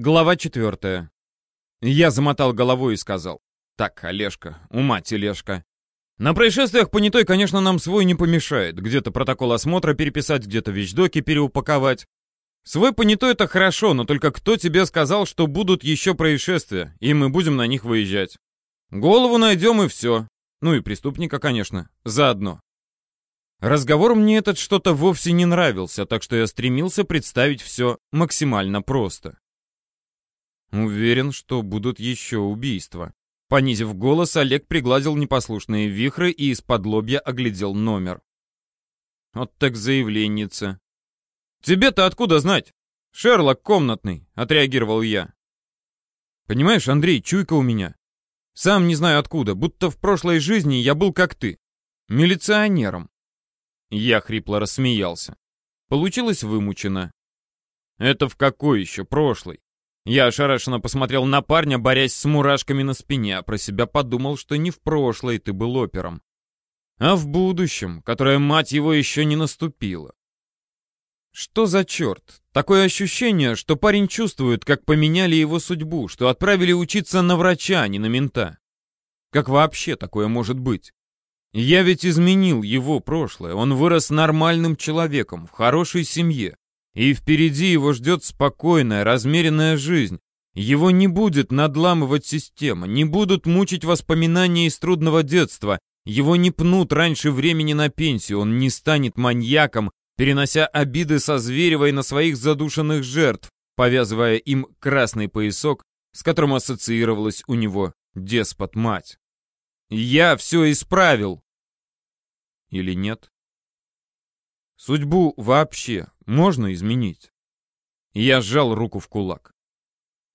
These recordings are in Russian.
Глава четвертая. Я замотал головой и сказал. Так, Олежка, ума тележка. На происшествиях понятой, конечно, нам свой не помешает. Где-то протокол осмотра переписать, где-то вещдоки переупаковать. Свой понятой это хорошо, но только кто тебе сказал, что будут еще происшествия, и мы будем на них выезжать? Голову найдем и все. Ну и преступника, конечно, заодно. Разговор мне этот что-то вовсе не нравился, так что я стремился представить все максимально просто. Уверен, что будут еще убийства. Понизив голос, Олег пригладил непослушные вихры и из-под лобья оглядел номер. Вот так заявленница. «Тебе-то откуда знать? Шерлок комнатный», — отреагировал я. «Понимаешь, Андрей, чуйка у меня. Сам не знаю откуда, будто в прошлой жизни я был как ты. Милиционером». Я хрипло рассмеялся. Получилось вымучено. «Это в какой еще прошлый? Я ошарашенно посмотрел на парня, борясь с мурашками на спине, а про себя подумал, что не в прошлой ты был опером, а в будущем, которое, мать его, еще не наступило. Что за черт? Такое ощущение, что парень чувствует, как поменяли его судьбу, что отправили учиться на врача, а не на мента. Как вообще такое может быть? Я ведь изменил его прошлое, он вырос нормальным человеком, в хорошей семье. И впереди его ждет спокойная, размеренная жизнь. Его не будет надламывать система, не будут мучить воспоминания из трудного детства, его не пнут раньше времени на пенсию, он не станет маньяком, перенося обиды со Зверевой на своих задушенных жертв, повязывая им красный поясок, с которым ассоциировалась у него деспот-мать. Я все исправил. Или нет? Судьбу вообще можно изменить? Я сжал руку в кулак.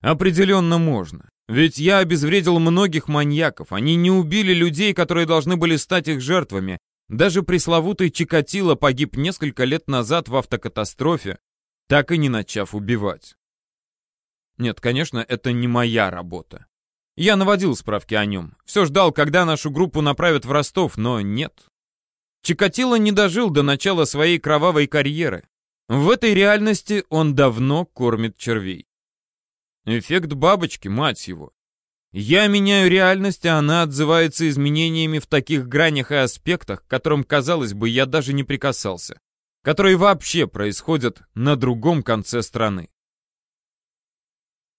Определенно можно. Ведь я обезвредил многих маньяков. Они не убили людей, которые должны были стать их жертвами. Даже пресловутый Чикатило погиб несколько лет назад в автокатастрофе, так и не начав убивать. Нет, конечно, это не моя работа. Я наводил справки о нем. Все ждал, когда нашу группу направят в Ростов, но нет. Чикатило не дожил до начала своей кровавой карьеры. В этой реальности он давно кормит червей. Эффект бабочки, мать его. Я меняю реальность, а она отзывается изменениями в таких гранях и аспектах, к которым, казалось бы, я даже не прикасался, которые вообще происходят на другом конце страны.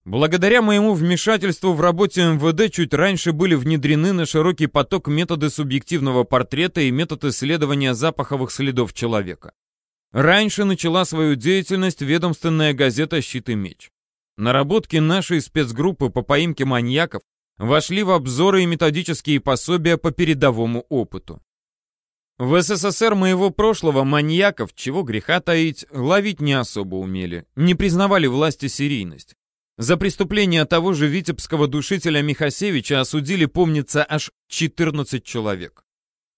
Благодаря моему вмешательству в работе МВД чуть раньше были внедрены на широкий поток методы субъективного портрета и метод исследования запаховых следов человека. Раньше начала свою деятельность ведомственная газета «Щит и меч». Наработки нашей спецгруппы по поимке маньяков вошли в обзоры и методические пособия по передовому опыту. В СССР моего прошлого маньяков, чего греха таить, ловить не особо умели, не признавали власти серийность. За преступление того же витебского душителя Михасевича осудили, помнится, аж 14 человек.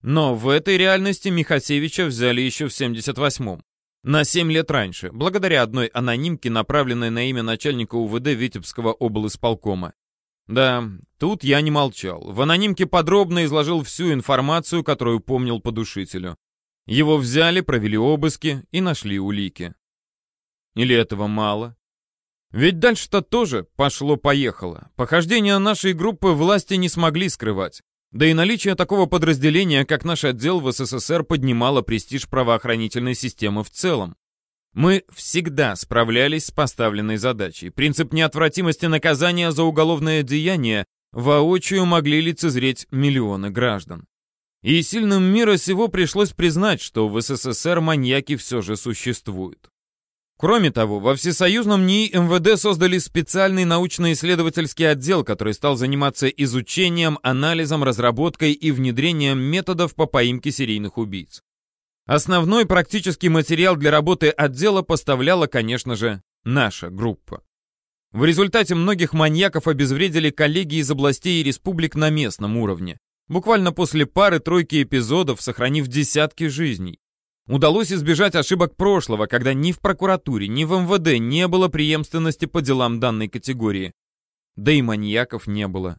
Но в этой реальности Михасевича взяли еще в 78-м. На 7 лет раньше, благодаря одной анонимке, направленной на имя начальника УВД Витебского облисполкома. Да, тут я не молчал. В анонимке подробно изложил всю информацию, которую помнил по душителю. Его взяли, провели обыски и нашли улики. Или этого мало? Ведь дальше-то тоже пошло-поехало. Похождения нашей группы власти не смогли скрывать. Да и наличие такого подразделения, как наш отдел в СССР, поднимало престиж правоохранительной системы в целом. Мы всегда справлялись с поставленной задачей. Принцип неотвратимости наказания за уголовное деяние воочию могли лицезреть миллионы граждан. И сильным мира сего пришлось признать, что в СССР маньяки все же существуют. Кроме того, во всесоюзном НИИ МВД создали специальный научно-исследовательский отдел, который стал заниматься изучением, анализом, разработкой и внедрением методов по поимке серийных убийц. Основной практический материал для работы отдела поставляла, конечно же, наша группа. В результате многих маньяков обезвредили коллеги из областей и республик на местном уровне, буквально после пары-тройки эпизодов, сохранив десятки жизней. Удалось избежать ошибок прошлого, когда ни в прокуратуре, ни в МВД не было преемственности по делам данной категории. Да и маньяков не было.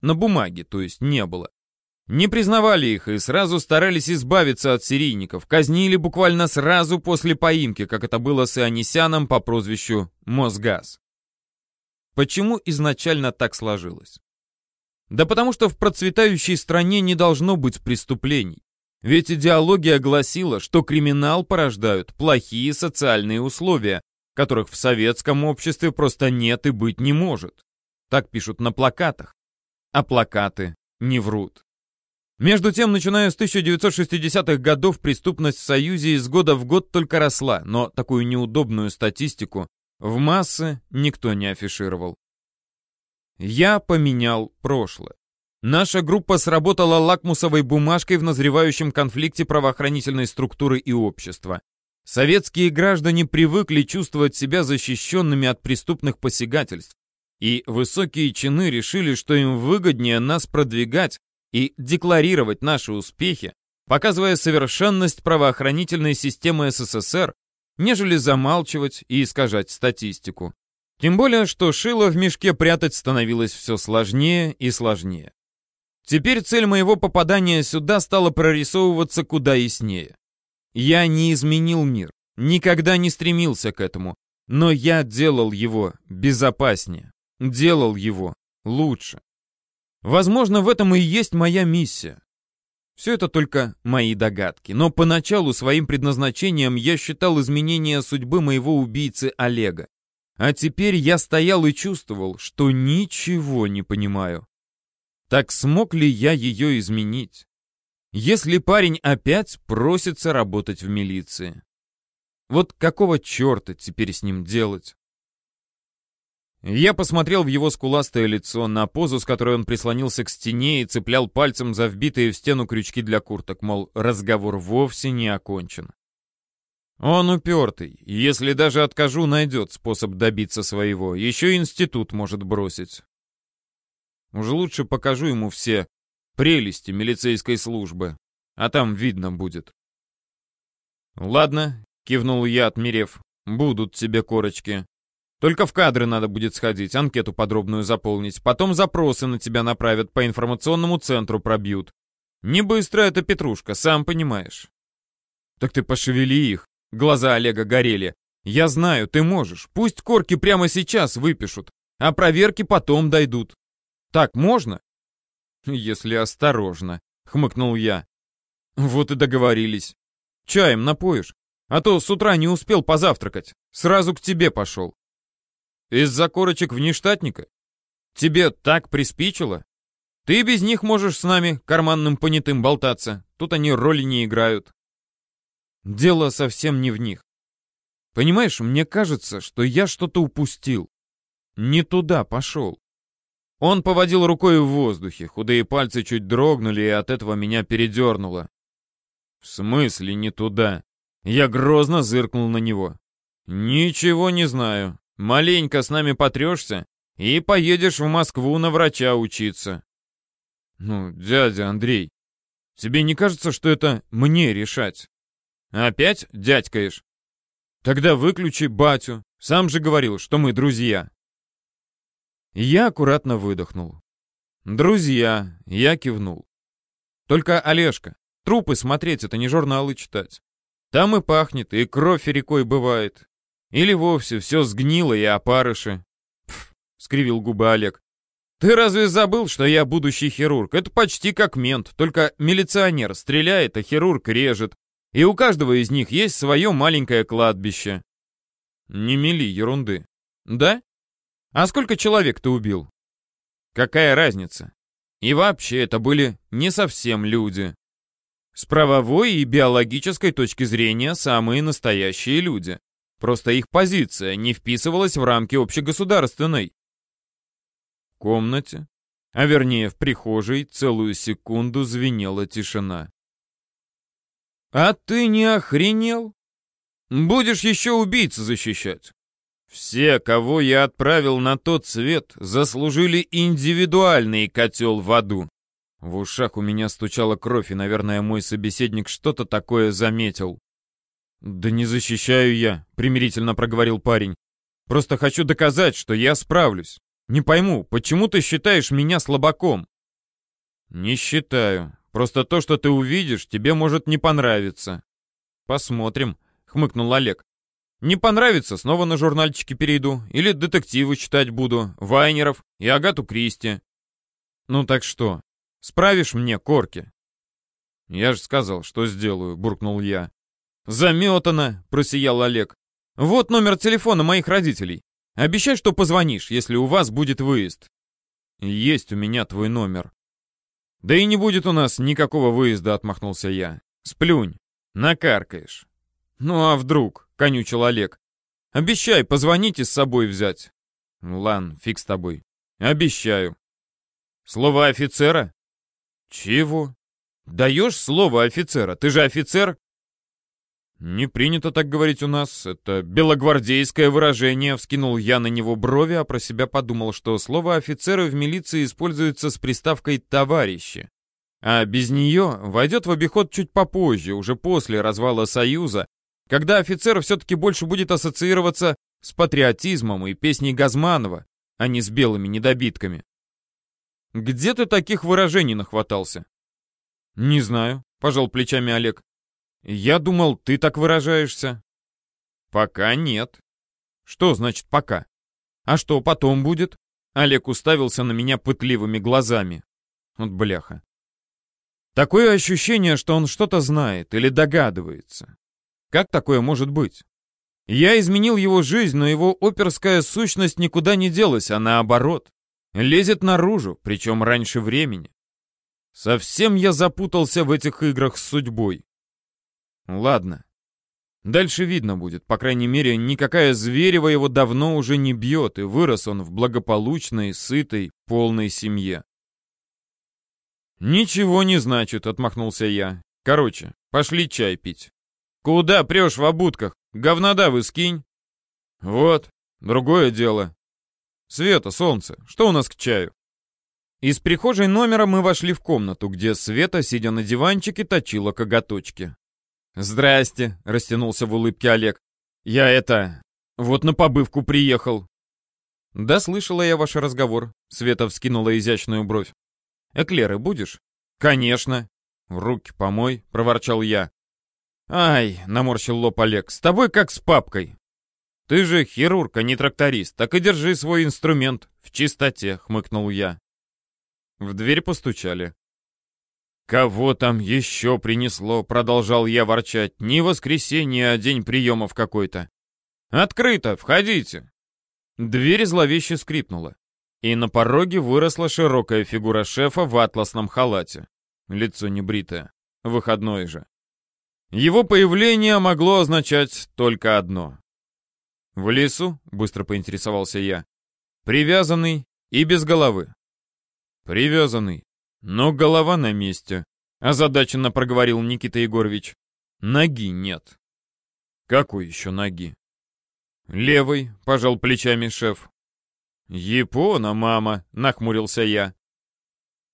На бумаге, то есть, не было. Не признавали их и сразу старались избавиться от серийников, казнили буквально сразу после поимки, как это было с Ионисяном по прозвищу Мосгаз. Почему изначально так сложилось? Да потому что в процветающей стране не должно быть преступлений. Ведь идеология гласила, что криминал порождают плохие социальные условия, которых в советском обществе просто нет и быть не может. Так пишут на плакатах. А плакаты не врут. Между тем, начиная с 1960-х годов, преступность в Союзе из года в год только росла, но такую неудобную статистику в массы никто не афишировал. Я поменял прошлое. Наша группа сработала лакмусовой бумажкой в назревающем конфликте правоохранительной структуры и общества. Советские граждане привыкли чувствовать себя защищенными от преступных посягательств, и высокие чины решили, что им выгоднее нас продвигать и декларировать наши успехи, показывая совершенность правоохранительной системы СССР, нежели замалчивать и искажать статистику. Тем более, что шило в мешке прятать становилось все сложнее и сложнее. Теперь цель моего попадания сюда стала прорисовываться куда яснее. Я не изменил мир, никогда не стремился к этому, но я делал его безопаснее, делал его лучше. Возможно, в этом и есть моя миссия. Все это только мои догадки, но поначалу своим предназначением я считал изменение судьбы моего убийцы Олега. А теперь я стоял и чувствовал, что ничего не понимаю. Так смог ли я ее изменить? Если парень опять просится работать в милиции. Вот какого черта теперь с ним делать? Я посмотрел в его скуластое лицо, на позу, с которой он прислонился к стене и цеплял пальцем за вбитые в стену крючки для курток, мол, разговор вовсе не окончен. Он упертый. Если даже откажу, найдет способ добиться своего. Еще институт может бросить. Уже лучше покажу ему все прелести милицейской службы. А там видно будет. Ладно, кивнул я, отмерев. Будут тебе корочки. Только в кадры надо будет сходить, анкету подробную заполнить. Потом запросы на тебя направят, по информационному центру пробьют. Не быстро это, Петрушка, сам понимаешь. Так ты пошевели их, Глаза Олега горели. «Я знаю, ты можешь. Пусть корки прямо сейчас выпишут, а проверки потом дойдут. Так можно?» «Если осторожно», — хмыкнул я. «Вот и договорились. Чаем напоишь? А то с утра не успел позавтракать. Сразу к тебе пошел». «Из-за корочек внештатника? Тебе так приспичило? Ты без них можешь с нами, карманным понятым, болтаться. Тут они роли не играют». Дело совсем не в них. Понимаешь, мне кажется, что я что-то упустил. Не туда пошел. Он поводил рукой в воздухе, худые пальцы чуть дрогнули, и от этого меня передернуло. В смысле не туда? Я грозно зыркнул на него. Ничего не знаю. Маленько с нами потрешься и поедешь в Москву на врача учиться. Ну, дядя Андрей, тебе не кажется, что это мне решать? Опять дядькаешь? Тогда выключи батю. Сам же говорил, что мы друзья. Я аккуратно выдохнул. Друзья, я кивнул. Только, Олежка, трупы смотреть — это не журналы читать. Там и пахнет, и кровь рекой бывает. Или вовсе все сгнило и опарыши. Пф, скривил губы Олег. Ты разве забыл, что я будущий хирург? Это почти как мент, только милиционер стреляет, а хирург режет, и у каждого из них есть свое маленькое кладбище. Не мели ерунды. Да? А сколько человек ты убил? Какая разница? И вообще, это были не совсем люди. С правовой и биологической точки зрения самые настоящие люди. Просто их позиция не вписывалась в рамки общегосударственной. В комнате, а вернее в прихожей, целую секунду звенела тишина. «А ты не охренел? Будешь еще убийцу защищать?» «Все, кого я отправил на тот свет, заслужили индивидуальный котел в аду». В ушах у меня стучала кровь, и, наверное, мой собеседник что-то такое заметил. «Да не защищаю я», — примирительно проговорил парень. «Просто хочу доказать, что я справлюсь. Не пойму, почему ты считаешь меня слабаком?» «Не считаю. Просто то, что ты увидишь, тебе может не понравиться. Посмотрим, хмыкнул Олег. Не понравится, снова на журнальчики перейду. Или детективы читать буду. Вайнеров и Агату Кристи. Ну так что, справишь мне корки? Я же сказал, что сделаю, буркнул я. Заметано, просиял Олег. Вот номер телефона моих родителей. Обещай, что позвонишь, если у вас будет выезд. Есть у меня твой номер. Да и не будет у нас никакого выезда, отмахнулся я. Сплюнь, накаркаешь. Ну а вдруг, конючил Олег. Обещай, позвоните с собой взять. Лан, фиг с тобой. Обещаю. Слово офицера? Чего? Даешь слово офицера? Ты же офицер? «Не принято так говорить у нас. Это белогвардейское выражение», — вскинул я на него брови, а про себя подумал, что слово «офицеры» в милиции используется с приставкой «товарищи». А без нее войдет в обиход чуть попозже, уже после развала Союза, когда офицер все-таки больше будет ассоциироваться с патриотизмом и песней Газманова, а не с белыми недобитками. «Где ты таких выражений нахватался?» «Не знаю», — пожал плечами Олег. Я думал, ты так выражаешься. Пока нет. Что значит пока? А что потом будет? Олег уставился на меня пытливыми глазами. Вот бляха. Такое ощущение, что он что-то знает или догадывается. Как такое может быть? Я изменил его жизнь, но его оперская сущность никуда не делась, а наоборот. Лезет наружу, причем раньше времени. Совсем я запутался в этих играх с судьбой. Ладно. Дальше видно будет. По крайней мере, никакая Зверева его давно уже не бьет, и вырос он в благополучной, сытой, полной семье. «Ничего не значит», — отмахнулся я. «Короче, пошли чай пить». «Куда прешь в обутках? Говнодавы скинь». «Вот, другое дело». «Света, солнце, что у нас к чаю?» Из прихожей номера мы вошли в комнату, где Света, сидя на диванчике, точила коготочки. «Здрасте», — растянулся в улыбке Олег. «Я это... вот на побывку приехал». «Да, слышала я ваш разговор», — Света вскинула изящную бровь. «Эклеры будешь?» «Конечно». «Руки помой», — проворчал я. «Ай», — наморщил лоб Олег, — «с тобой как с папкой». «Ты же хирург, а не тракторист, так и держи свой инструмент в чистоте», — хмыкнул я. В дверь постучали. «Кого там еще принесло?» — продолжал я ворчать. «Не воскресенье, а день приемов какой-то». «Открыто! Входите!» Дверь зловеще скрипнула, и на пороге выросла широкая фигура шефа в атласном халате. Лицо небритое. Выходной же. Его появление могло означать только одно. «В лесу?» — быстро поинтересовался я. «Привязанный и без головы». «Привязанный. Но голова на месте, озадаченно проговорил Никита Егорович. Ноги нет. Какой еще ноги? Левой, пожал плечами шеф. Япона, мама, нахмурился я.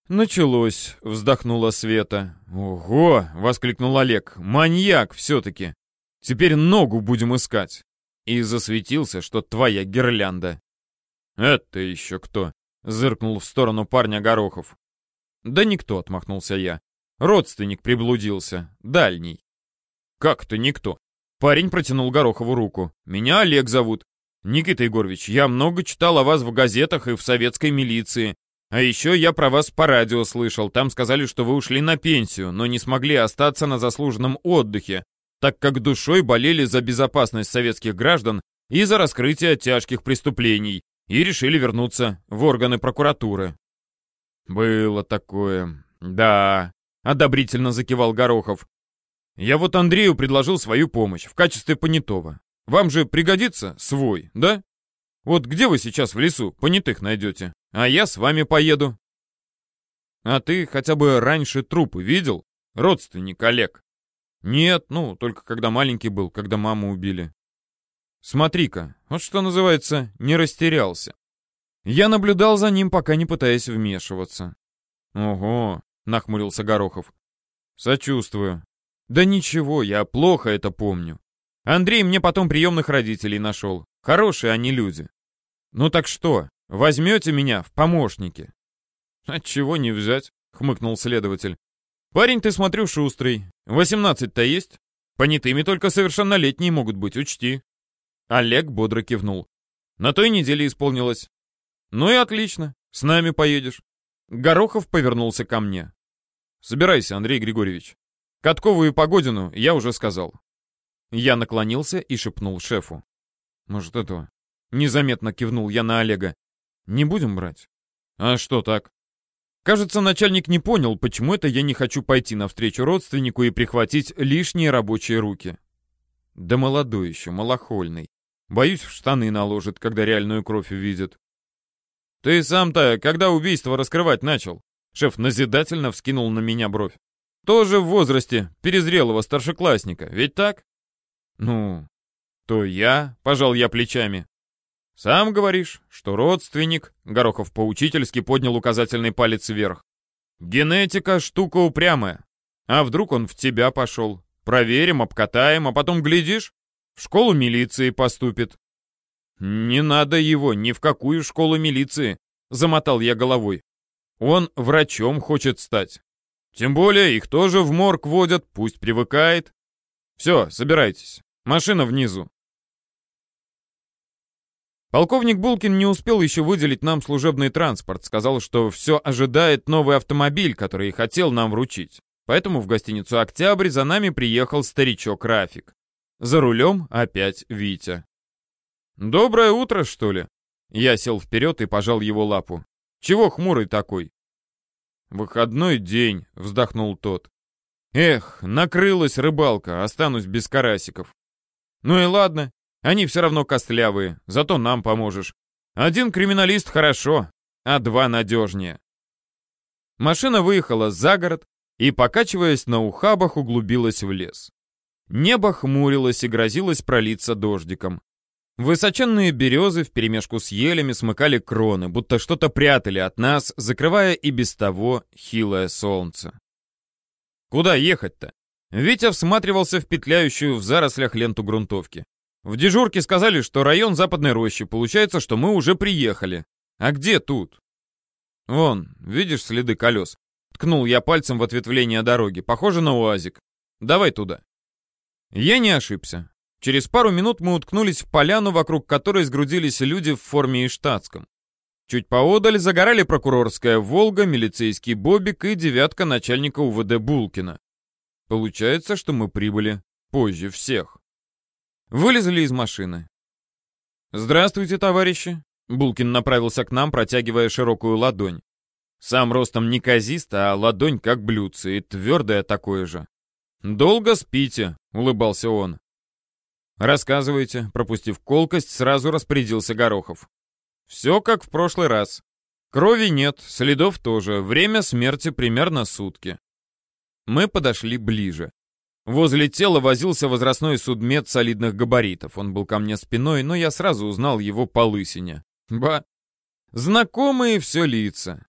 «Началось», — вздохнула Света. «Ого!» — воскликнул Олег. «Маньяк все-таки! Теперь ногу будем искать!» И засветился, что твоя гирлянда. «Это еще кто?» — зыркнул в сторону парня Горохов. «Да никто», — отмахнулся я. «Родственник приблудился. Дальний». «Как-то никто». Парень протянул Горохову руку. «Меня Олег зовут. Никита Егорович, я много читал о вас в газетах и в советской милиции. А еще я про вас по радио слышал. Там сказали, что вы ушли на пенсию, но не смогли остаться на заслуженном отдыхе, так как душой болели за безопасность советских граждан и за раскрытие тяжких преступлений, и решили вернуться в органы прокуратуры. «Было такое. Да», — одобрительно закивал Горохов. «Я вот Андрею предложил свою помощь в качестве понятого. Вам же пригодится свой, да? Вот где вы сейчас в лесу понятых найдете? А я с вами поеду». «А ты хотя бы раньше трупы видел? Родственник Олег?» «Нет, ну, только когда маленький был, когда маму убили». «Смотри-ка, вот что называется, не растерялся. Я наблюдал за ним, пока не пытаясь вмешиваться. «Ого!» — нахмурился Горохов. «Сочувствую. Да ничего, я плохо это помню. Андрей мне потом приемных родителей нашел. Хорошие они люди. Ну так что, возьмете меня в помощники?» «Отчего не взять?» — хмыкнул следователь. «Парень, ты, смотрю, шустрый. Восемнадцать-то есть? Понятыми только совершеннолетние могут быть, учти». Олег бодро кивнул. На той неделе исполнилось. Ну и отлично, с нами поедешь. Горохов повернулся ко мне. Собирайся, Андрей Григорьевич. Каткову и Погодину я уже сказал. Я наклонился и шепнул шефу. Может, этого? Незаметно кивнул я на Олега. Не будем брать? А что так? Кажется, начальник не понял, почему это я не хочу пойти навстречу родственнику и прихватить лишние рабочие руки. Да молодой еще, малохольный. Боюсь, в штаны наложит, когда реальную кровь увидит. Ты сам-то когда убийство раскрывать начал? Шеф назидательно вскинул на меня бровь. Тоже в возрасте перезрелого старшеклассника, ведь так? Ну, то я, пожал я плечами. Сам говоришь, что родственник, Горохов поучительски поднял указательный палец вверх. Генетика штука упрямая. А вдруг он в тебя пошел? Проверим, обкатаем, а потом, глядишь, в школу милиции поступит. Не надо его ни в какую школу милиции, замотал я головой. Он врачом хочет стать. Тем более их тоже в морг водят, пусть привыкает. Все, собирайтесь. Машина внизу. Полковник Булкин не успел еще выделить нам служебный транспорт, сказал, что все ожидает новый автомобиль, который хотел нам вручить. Поэтому в гостиницу «Октябрь» за нами приехал старичок Рафик. За рулем опять Витя. «Доброе утро, что ли?» Я сел вперед и пожал его лапу. «Чего хмурый такой?» «Выходной день», — вздохнул тот. «Эх, накрылась рыбалка, останусь без карасиков». «Ну и ладно, они все равно костлявые, зато нам поможешь. Один криминалист хорошо, а два надежнее». Машина выехала за город, и, покачиваясь на ухабах, углубилась в лес. Небо хмурилось и грозилось пролиться дождиком. Высоченные березы вперемешку с елями смыкали кроны, будто что-то прятали от нас, закрывая и без того хилое солнце. Куда ехать-то? Витя всматривался в петляющую в зарослях ленту грунтовки. В дежурке сказали, что район Западной Рощи, получается, что мы уже приехали. А где тут? Вон, видишь следы колес? Ткнул я пальцем в ответвление дороги. Похоже на УАЗик. Давай туда. Я не ошибся. Через пару минут мы уткнулись в поляну, вокруг которой сгрудились люди в форме и штатском. Чуть поодаль загорали прокурорская «Волга», милицейский «Бобик» и девятка начальника УВД Булкина. Получается, что мы прибыли позже всех. Вылезли из машины. «Здравствуйте, товарищи!» Булкин направился к нам, протягивая широкую ладонь. Сам ростом неказист, а ладонь как блюдце, и твердое такое же. «Долго спите», — улыбался он. «Рассказывайте», — пропустив колкость, сразу распорядился Горохов. «Все как в прошлый раз. Крови нет, следов тоже, время смерти примерно сутки». Мы подошли ближе. Возле тела возился возрастной судмед солидных габаритов. Он был ко мне спиной, но я сразу узнал его по лысине. Ба! Знакомые все лица.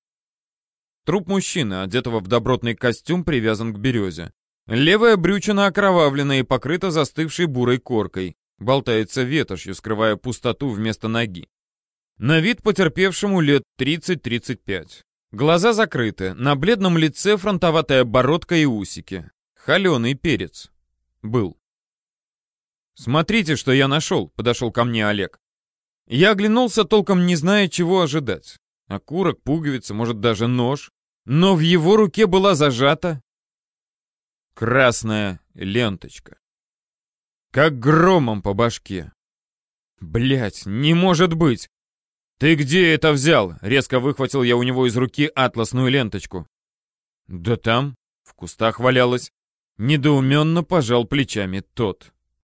Труп мужчины, одетого в добротный костюм, привязан к березе. Левая брючина окровавлена и покрыта застывшей бурой коркой. Болтается ветошью, скрывая пустоту вместо ноги. На вид потерпевшему лет 30-35. Глаза закрыты, на бледном лице фронтоватая бородка и усики. Холеный перец. Был. «Смотрите, что я нашел», — подошел ко мне Олег. Я оглянулся, толком не зная, чего ожидать. Окурок, пуговица, может, даже нож но в его руке была зажата красная ленточка. Как громом по башке. Блять, не может быть! Ты где это взял? Резко выхватил я у него из руки атласную ленточку. Да там, в кустах валялась. Недоуменно пожал плечами тот.